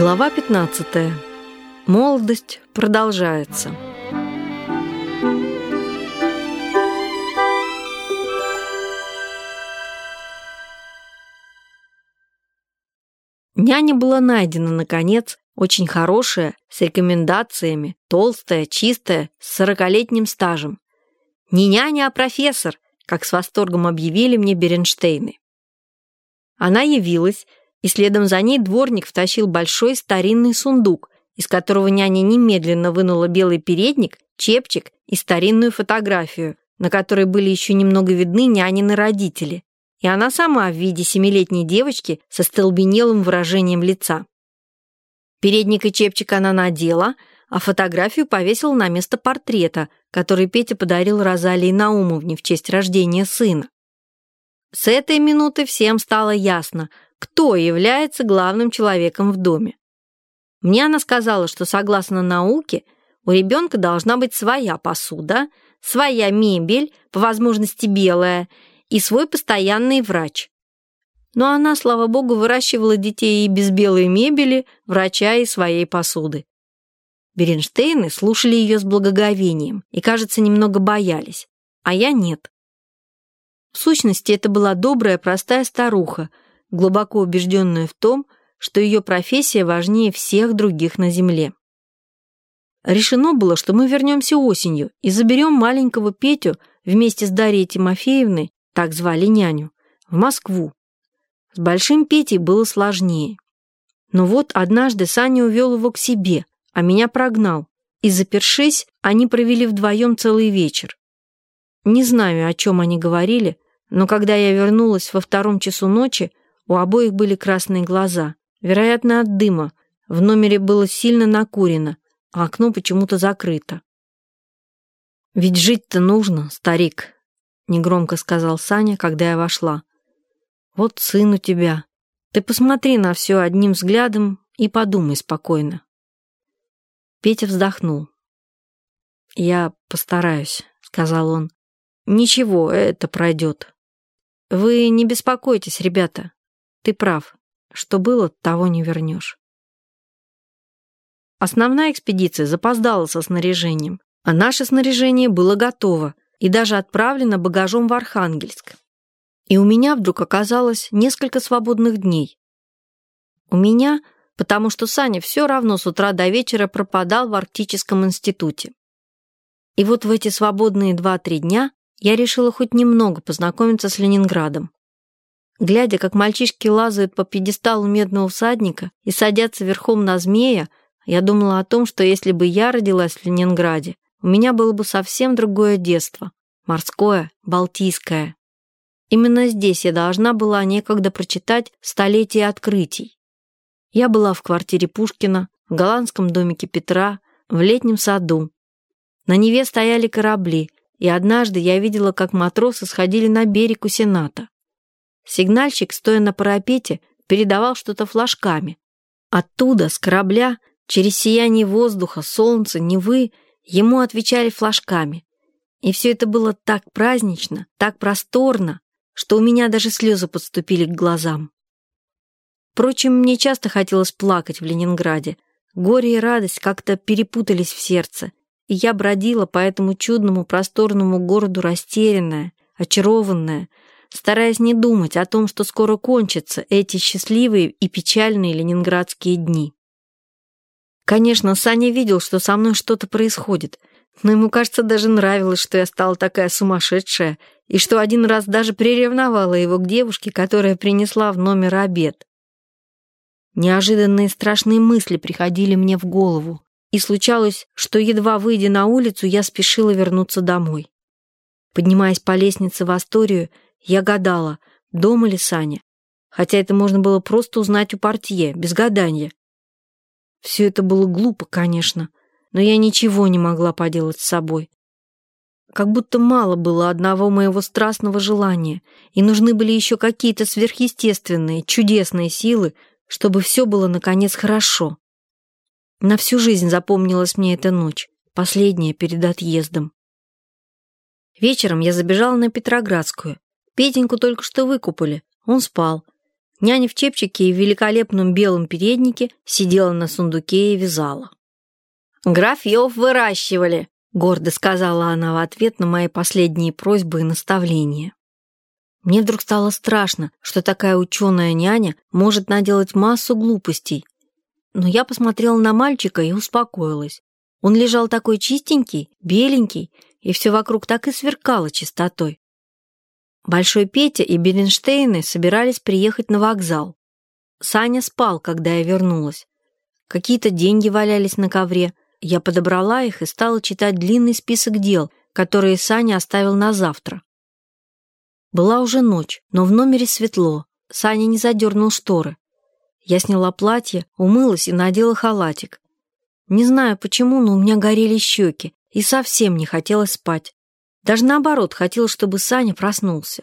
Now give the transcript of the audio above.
Глава 15. Молодость продолжается. Няня была найдена, наконец, очень хорошая, с рекомендациями, толстая, чистая, с сорокалетним стажем. Не няня, а профессор, как с восторгом объявили мне Беренштейны. Она явилась, и следом за ней дворник втащил большой старинный сундук, из которого няня немедленно вынула белый передник, чепчик и старинную фотографию, на которой были еще немного видны нянины родители, и она сама в виде семилетней девочки со столбенелым выражением лица. Передник и чепчик она надела, а фотографию повесила на место портрета, который Петя подарил Розалии Наумовне в честь рождения сына. С этой минуты всем стало ясно, кто является главным человеком в доме. Мне она сказала, что согласно науке у ребенка должна быть своя посуда, своя мебель, по возможности белая, и свой постоянный врач. Но она, слава богу, выращивала детей и без белой мебели, врача и своей посуды. Беренштейны слушали ее с благоговением и, кажется, немного боялись, а я нет. В сущности, это была добрая, простая старуха, глубоко убежденная в том, что ее профессия важнее всех других на земле. Решено было, что мы вернемся осенью и заберем маленького Петю вместе с Дарьей Тимофеевной, так звали няню, в Москву. С Большим Петей было сложнее. Но вот однажды Саня увел его к себе, а меня прогнал, и, запершись, они провели вдвоем целый вечер. Не знаю, о чем они говорили, но когда я вернулась во втором часу ночи, у обоих были красные глаза, вероятно, от дыма. В номере было сильно накурено, а окно почему-то закрыто. «Ведь жить-то нужно, старик», — негромко сказал Саня, когда я вошла. «Вот сын у тебя. Ты посмотри на все одним взглядом и подумай спокойно». Петя вздохнул. «Я постараюсь», — сказал он. «Ничего, это пройдет. Вы не беспокойтесь, ребята. Ты прав. Что было, того не вернешь». Основная экспедиция запоздала со снаряжением, а наше снаряжение было готово и даже отправлено багажом в Архангельск. И у меня вдруг оказалось несколько свободных дней. У меня потому что Саня все равно с утра до вечера пропадал в Арктическом институте. И вот в эти свободные два-три дня я решила хоть немного познакомиться с Ленинградом. Глядя, как мальчишки лазают по пьедесталу медного всадника и садятся верхом на змея, я думала о том, что если бы я родилась в Ленинграде, у меня было бы совсем другое детство. Морское, балтийское. Именно здесь я должна была некогда прочитать «Столетие открытий». Я была в квартире Пушкина, в голландском домике Петра, в летнем саду. На Неве стояли корабли, и однажды я видела, как матросы сходили на берег у Сената. Сигнальщик, стоя на парапете, передавал что-то флажками. Оттуда, с корабля, через сияние воздуха, солнца, Невы, ему отвечали флажками. И все это было так празднично, так просторно, что у меня даже слезы подступили к глазам. Впрочем, мне часто хотелось плакать в Ленинграде. Горе и радость как-то перепутались в сердце, и я бродила по этому чудному просторному городу растерянная, очарованная, стараясь не думать о том, что скоро кончатся эти счастливые и печальные ленинградские дни. Конечно, Саня видел, что со мной что-то происходит, но ему, кажется, даже нравилось, что я стала такая сумасшедшая, и что один раз даже приревновала его к девушке, которая принесла в номер обед. Неожиданные страшные мысли приходили мне в голову, и случалось, что, едва выйдя на улицу, я спешила вернуться домой. Поднимаясь по лестнице в Асторию, я гадала, дома ли Саня, хотя это можно было просто узнать у портье, без гадания. Все это было глупо, конечно, но я ничего не могла поделать с собой. Как будто мало было одного моего страстного желания, и нужны были еще какие-то сверхъестественные, чудесные силы, чтобы все было, наконец, хорошо. На всю жизнь запомнилась мне эта ночь, последняя перед отъездом. Вечером я забежала на Петроградскую. Петеньку только что выкупали, он спал. Няня в чепчике и в великолепном белом переднике сидела на сундуке и вязала. «Графьев выращивали», — гордо сказала она в ответ на мои последние просьбы и наставления. Мне вдруг стало страшно, что такая ученая няня может наделать массу глупостей. Но я посмотрела на мальчика и успокоилась. Он лежал такой чистенький, беленький, и все вокруг так и сверкало чистотой. Большой Петя и Беренштейны собирались приехать на вокзал. Саня спал, когда я вернулась. Какие-то деньги валялись на ковре. Я подобрала их и стала читать длинный список дел, которые Саня оставил на завтра. Была уже ночь, но в номере светло. Саня не задернул шторы. Я сняла платье, умылась и надела халатик. Не знаю почему, но у меня горели щеки, и совсем не хотелось спать. Даже наоборот, хотела, чтобы Саня проснулся.